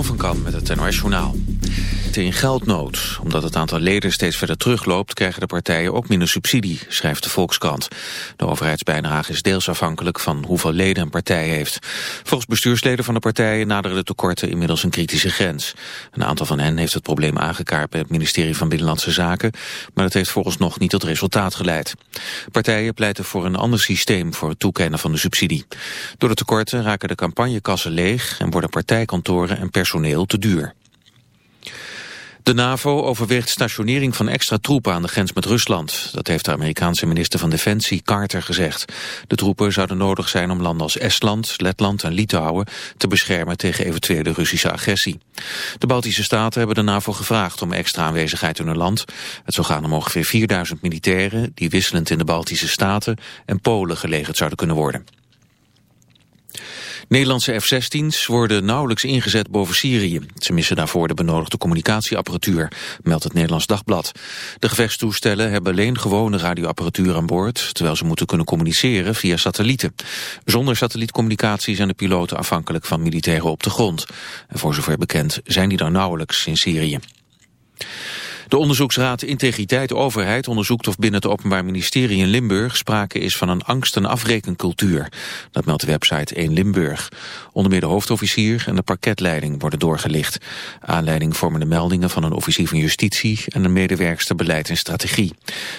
Van Kan met het NOS Journaal. In geldnood. Omdat het aantal leden steeds verder terugloopt... krijgen de partijen ook minder subsidie, schrijft de Volkskrant. De overheidsbijdrage is deels afhankelijk van hoeveel leden een partij heeft. Volgens bestuursleden van de partijen naderen de tekorten inmiddels een kritische grens. Een aantal van hen heeft het probleem aangekaart bij het ministerie van Binnenlandse Zaken... maar dat heeft volgens nog niet tot resultaat geleid. Partijen pleiten voor een ander systeem voor het toekennen van de subsidie. Door de tekorten raken de campagnekassen leeg... en worden partijkantoren en personeel te duur. De NAVO overweegt stationering van extra troepen aan de grens met Rusland. Dat heeft de Amerikaanse minister van Defensie Carter gezegd. De troepen zouden nodig zijn om landen als Estland, Letland en Litouwen te beschermen tegen eventuele Russische agressie. De Baltische staten hebben de NAVO gevraagd om extra aanwezigheid in hun land. Het zou gaan om ongeveer 4000 militairen die wisselend in de Baltische staten en Polen gelegerd zouden kunnen worden. Nederlandse F-16's worden nauwelijks ingezet boven Syrië. Ze missen daarvoor de benodigde communicatieapparatuur, meldt het Nederlands Dagblad. De gevechtstoestellen hebben alleen gewone radioapparatuur aan boord, terwijl ze moeten kunnen communiceren via satellieten. Zonder satellietcommunicatie zijn de piloten afhankelijk van militairen op de grond. En voor zover bekend zijn die daar nauwelijks in Syrië. De onderzoeksraad Integriteit Overheid onderzoekt of binnen het Openbaar Ministerie in Limburg sprake is van een angst- en afrekencultuur. Dat meldt de website 1 Limburg. Onder meer de hoofdofficier en de parketleiding worden doorgelicht. Aanleiding vormen de meldingen van een officier van justitie en een medewerkster beleid en strategie.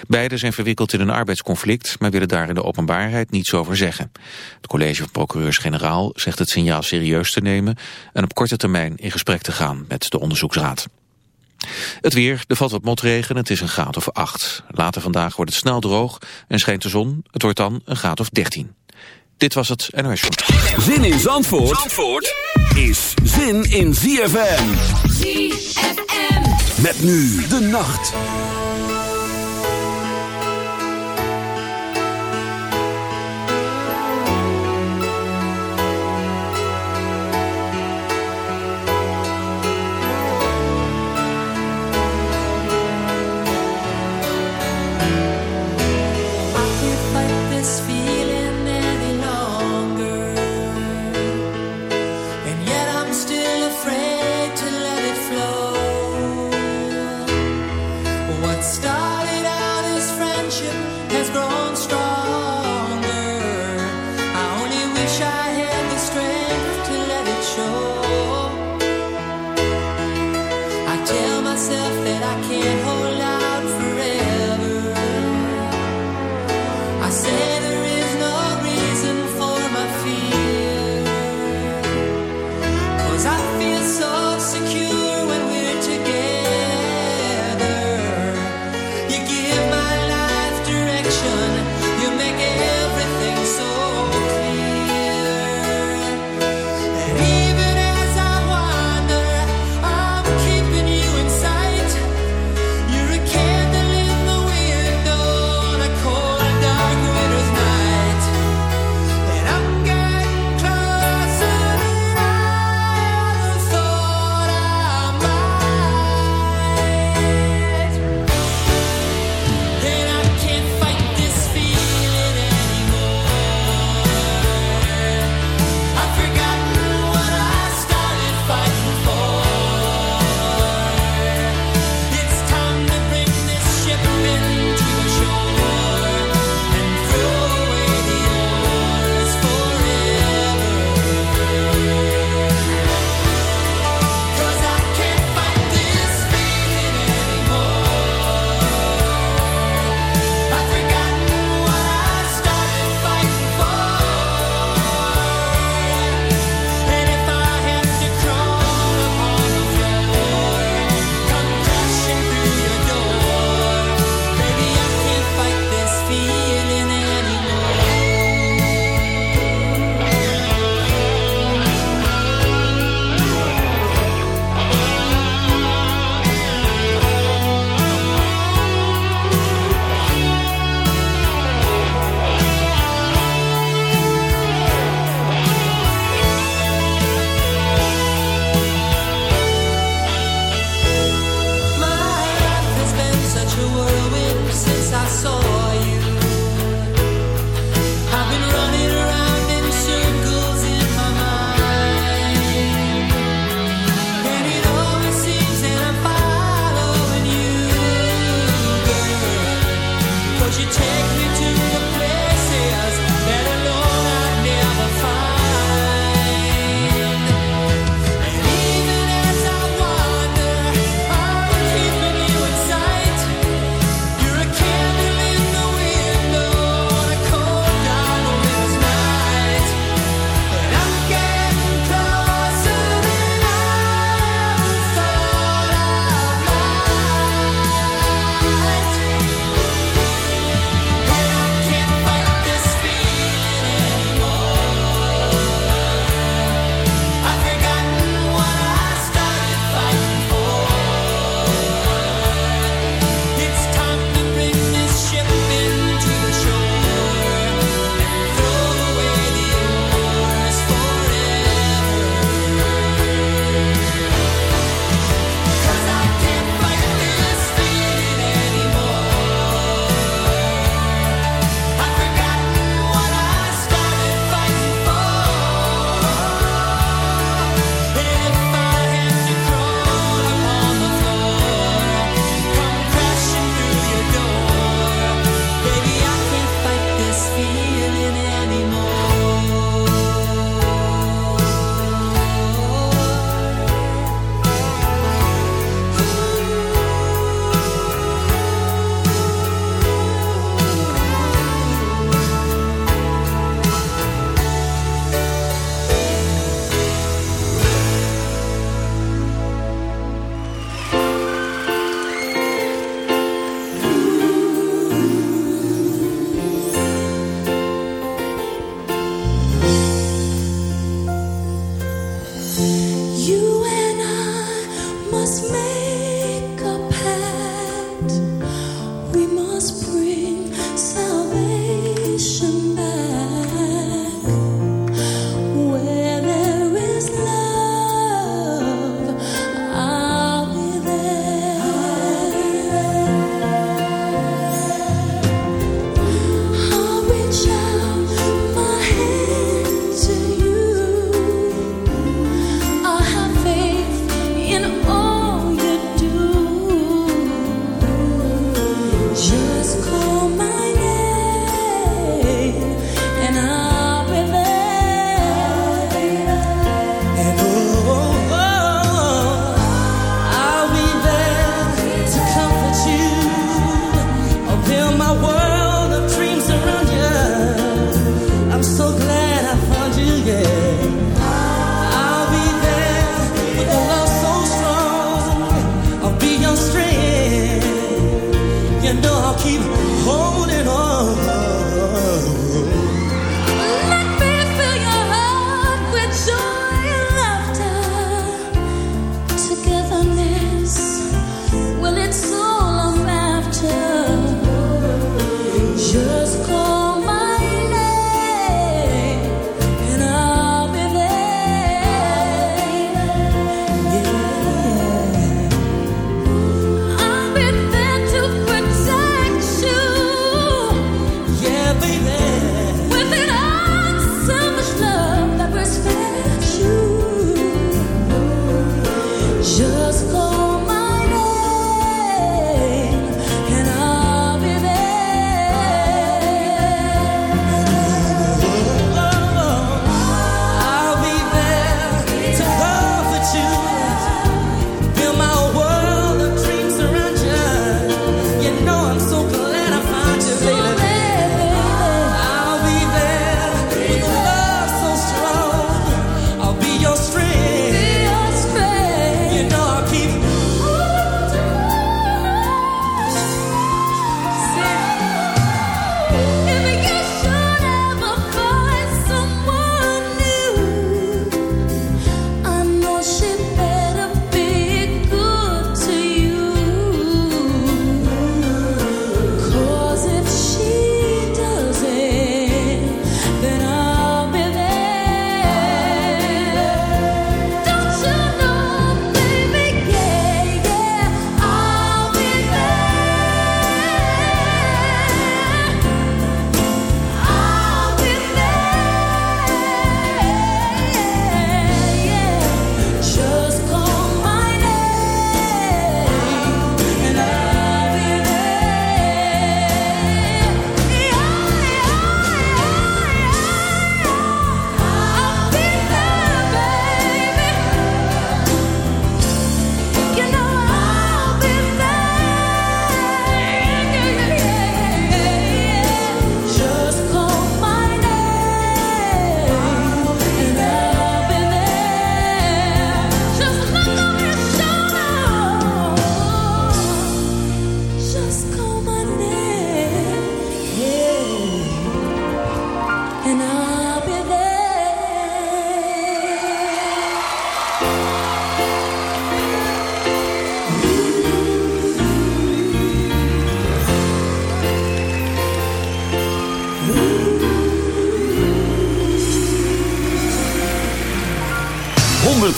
Beiden zijn verwikkeld in een arbeidsconflict, maar willen daar in de openbaarheid niets over zeggen. Het college van procureurs-generaal zegt het signaal serieus te nemen en op korte termijn in gesprek te gaan met de onderzoeksraad. Het weer, er valt wat motregen, het is een graad of 8. Later vandaag wordt het snel droog en schijnt de zon. Het wordt dan een graad of 13. Dit was het NOS Zin in Zandvoort, Zandvoort is zin in ZFM. ZFM. Met nu de nacht.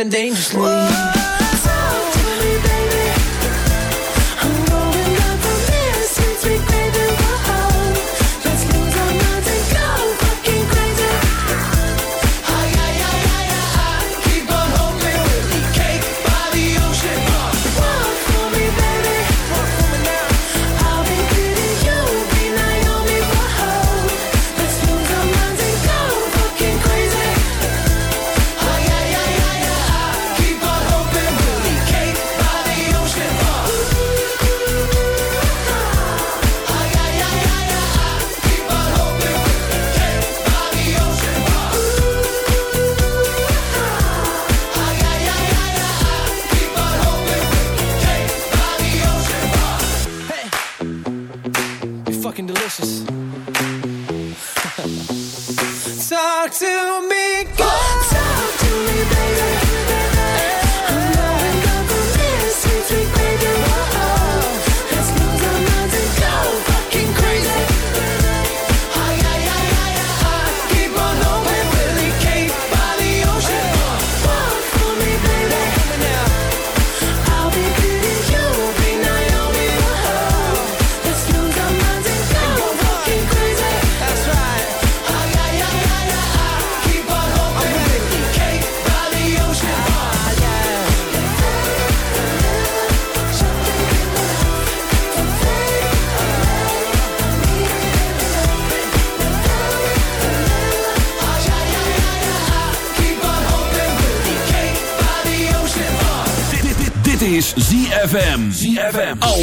been dangerous.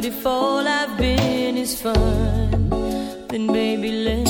But if all I've been is fun, then baby, let